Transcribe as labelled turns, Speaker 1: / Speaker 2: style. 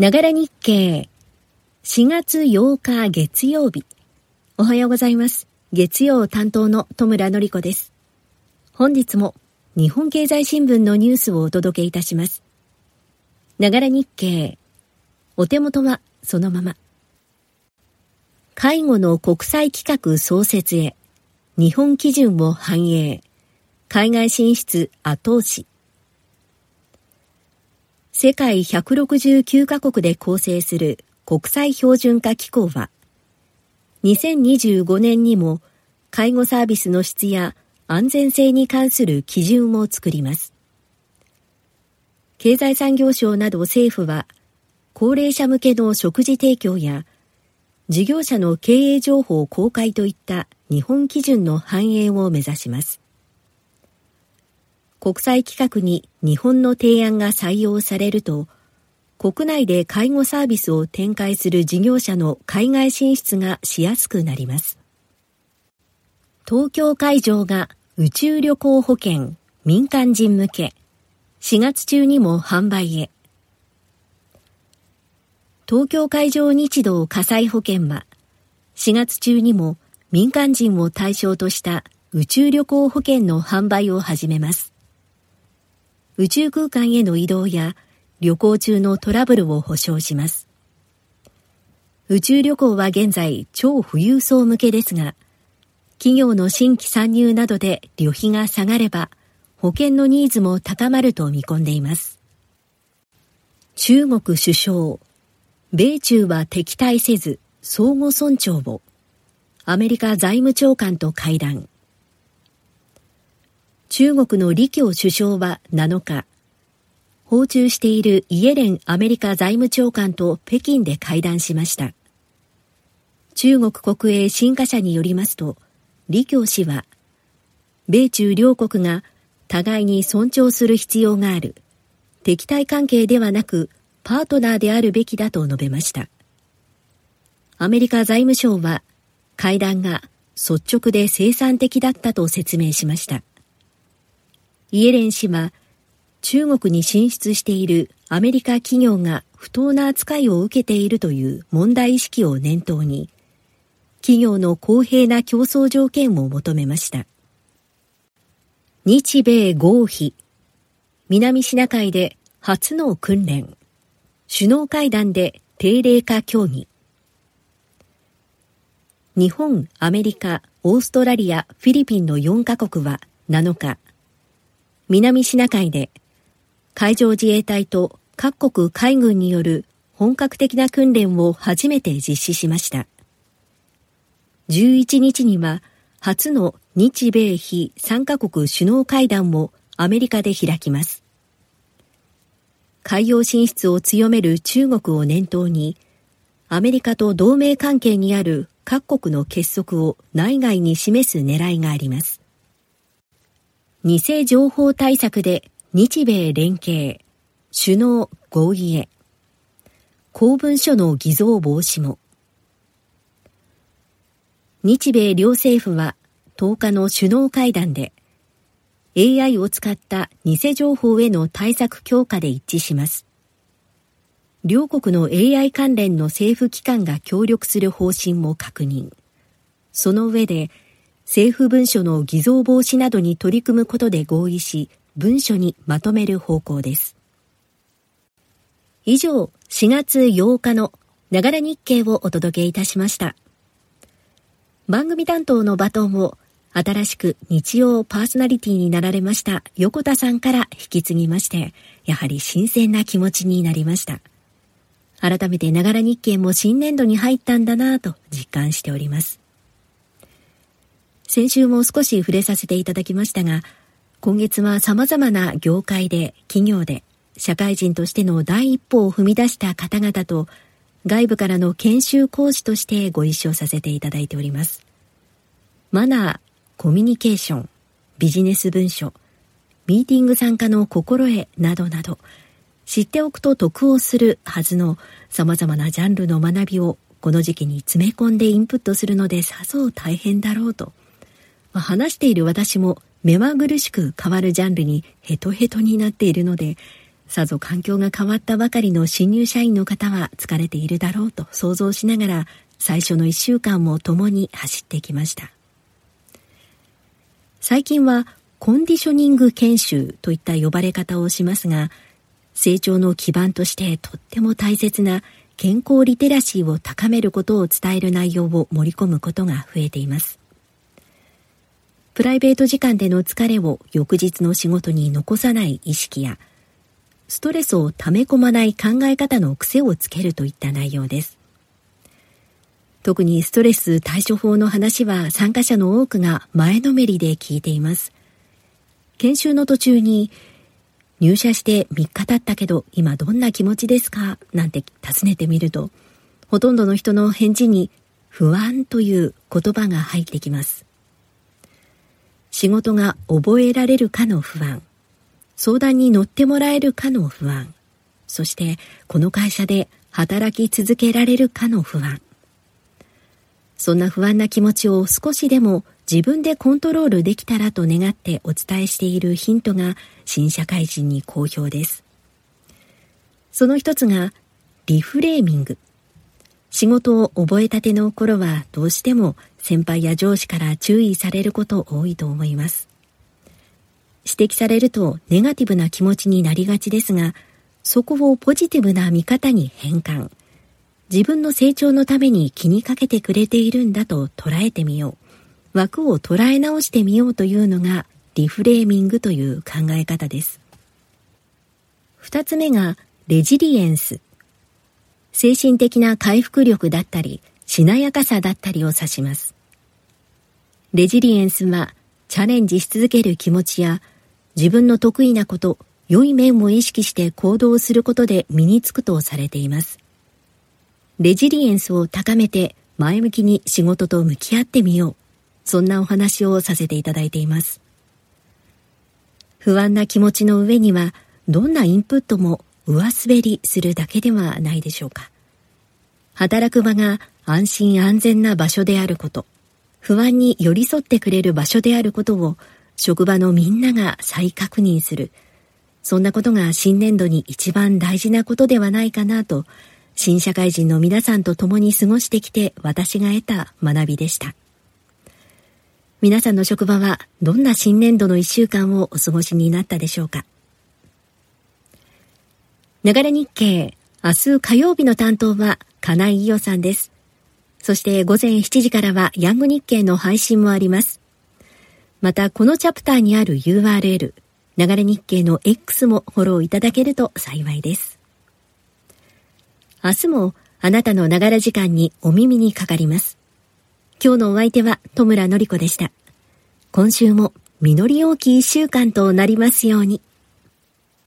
Speaker 1: ながら日経。4月8日月曜日。おはようございます。月曜担当の戸村のり子です。本日も日本経済新聞のニュースをお届けいたします。ながら日経。お手元はそのまま。介護の国際規格創設へ。日本基準を反映。海外進出後押し。世界169カ国で構成する国際標準化機構は、2025年にも介護サービスの質や安全性に関する基準を作ります。経済産業省など政府は、高齢者向けの食事提供や、事業者の経営情報公開といった日本基準の反映を目指します。国際規格に日本の提案が採用されると、国内で介護サービスを展開する事業者の海外進出がしやすくなります。東京会場が宇宙旅行保険民間人向け4月中にも販売へ。東京海上日動火災保険は4月中にも民間人を対象とした宇宙旅行保険の販売を始めます。宇宙空間への移動や旅行中のトラブルを保証します。宇宙旅行は現在超富裕層向けですが、企業の新規参入などで旅費が下がれば、保険のニーズも高まると見込んでいます。中国首相、米中は敵対せず相互尊重を、アメリカ財務長官と会談。中国の李強首相は7日、訪中しているイエレンアメリカ財務長官と北京で会談しました。中国国営新華社によりますと、李強氏は、米中両国が互いに尊重する必要がある、敵対関係ではなく、パートナーであるべきだと述べました。アメリカ財務省は、会談が率直で生産的だったと説明しました。イエレン氏は中国に進出しているアメリカ企業が不当な扱いを受けているという問題意識を念頭に企業の公平な競争条件を求めました。日米合否南シナ海で初の訓練首脳会談で定例化協議。日本、アメリカ、オーストラリア、フィリピンの4カ国は7日南シナ海で海上自衛隊と各国海軍による本格的な訓練を初めて実施しました。11日には初の日米非3カ国首脳会談をアメリカで開きます。海洋進出を強める中国を念頭に、アメリカと同盟関係にある各国の結束を内外に示す狙いがあります。偽情報対策で日米連携、首脳合意へ。公文書の偽造防止も。日米両政府は10日の首脳会談で AI を使った偽情報への対策強化で一致します。両国の AI 関連の政府機関が協力する方針も確認。その上で政府文書の偽造防止などに取り組むことで合意し、文書にまとめる方向です。以上、4月8日のながら日経をお届けいたしました。番組担当のバトンを新しく日曜パーソナリティになられました横田さんから引き継ぎまして、やはり新鮮な気持ちになりました。改めてながら日経も新年度に入ったんだなぁと実感しております。先週も少し触れさせていただきましたが、今月は様々な業界で、企業で、社会人としての第一歩を踏み出した方々と、外部からの研修講師としてご一緒させていただいております。マナー、コミュニケーション、ビジネス文書、ミーティング参加の心得などなど、知っておくと得をするはずの様々なジャンルの学びをこの時期に詰め込んでインプットするのでさぞ大変だろうと、話している私も目まぐるしく変わるジャンルにヘトヘトになっているので、さぞ環境が変わったばかりの新入社員の方は疲れているだろうと想像しながら最初の一週間も共に走ってきました。最近はコンディショニング研修といった呼ばれ方をしますが、成長の基盤としてとっても大切な健康リテラシーを高めることを伝える内容を盛り込むことが増えています。プライベート時間での疲れを翌日の仕事に残さない意識や、ストレスを溜め込まない考え方の癖をつけるといった内容です。特にストレス対処法の話は参加者の多くが前のめりで聞いています。研修の途中に、入社して3日経ったけど今どんな気持ちですか？なんて尋ねてみると、ほとんどの人の返事に不安という言葉が入ってきます。仕事が覚えられるかの不安。相談に乗ってもらえるかの不安。そしてこの会社で働き続けられるかの不安。そんな不安な気持ちを少しでも自分でコントロールできたらと願ってお伝えしているヒントが新社会人に好評です。その一つがリフレーミング。仕事を覚えたての頃はどうしても先輩や上司から注意されること多いと思います。指摘されるとネガティブな気持ちになりがちですが、そこをポジティブな見方に変換。自分の成長のために気にかけてくれているんだと捉えてみよう。枠を捉え直してみようというのがリフレーミングという考え方です。二つ目がレジリエンス。精神的な回復力だったり、しなやかさだったりを指します。レジリエンスはチャレンジし続ける気持ちや自分の得意なこと、良い面を意識して行動することで身につくとされています。レジリエンスを高めて前向きに仕事と向き合ってみよう。そんなお話をさせていただいています。不安な気持ちの上には、どんなインプットも上滑りするだけではないでしょうか。働く場が安心安全な場所であること、不安に寄り添ってくれる場所であることを職場のみんなが再確認する。そんなことが新年度に一番大事なことではないかなと、新社会人の皆さんと共に過ごしてきて私が得た学びでした。皆さんの職場はどんな新年度の一週間をお過ごしになったでしょうか流れ日経、明日火曜日の担当は金井伊代さんです。そして午前7時からはヤング日経の配信もあります。また、このチャプターにある URL、流れ日経の X もフォローいただけると幸いです。明日もあなたのながら時間にお耳にかかります。今日のお相手は戸村のり子でした。今週も実り大き一週間となりますように。